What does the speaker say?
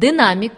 Динамик.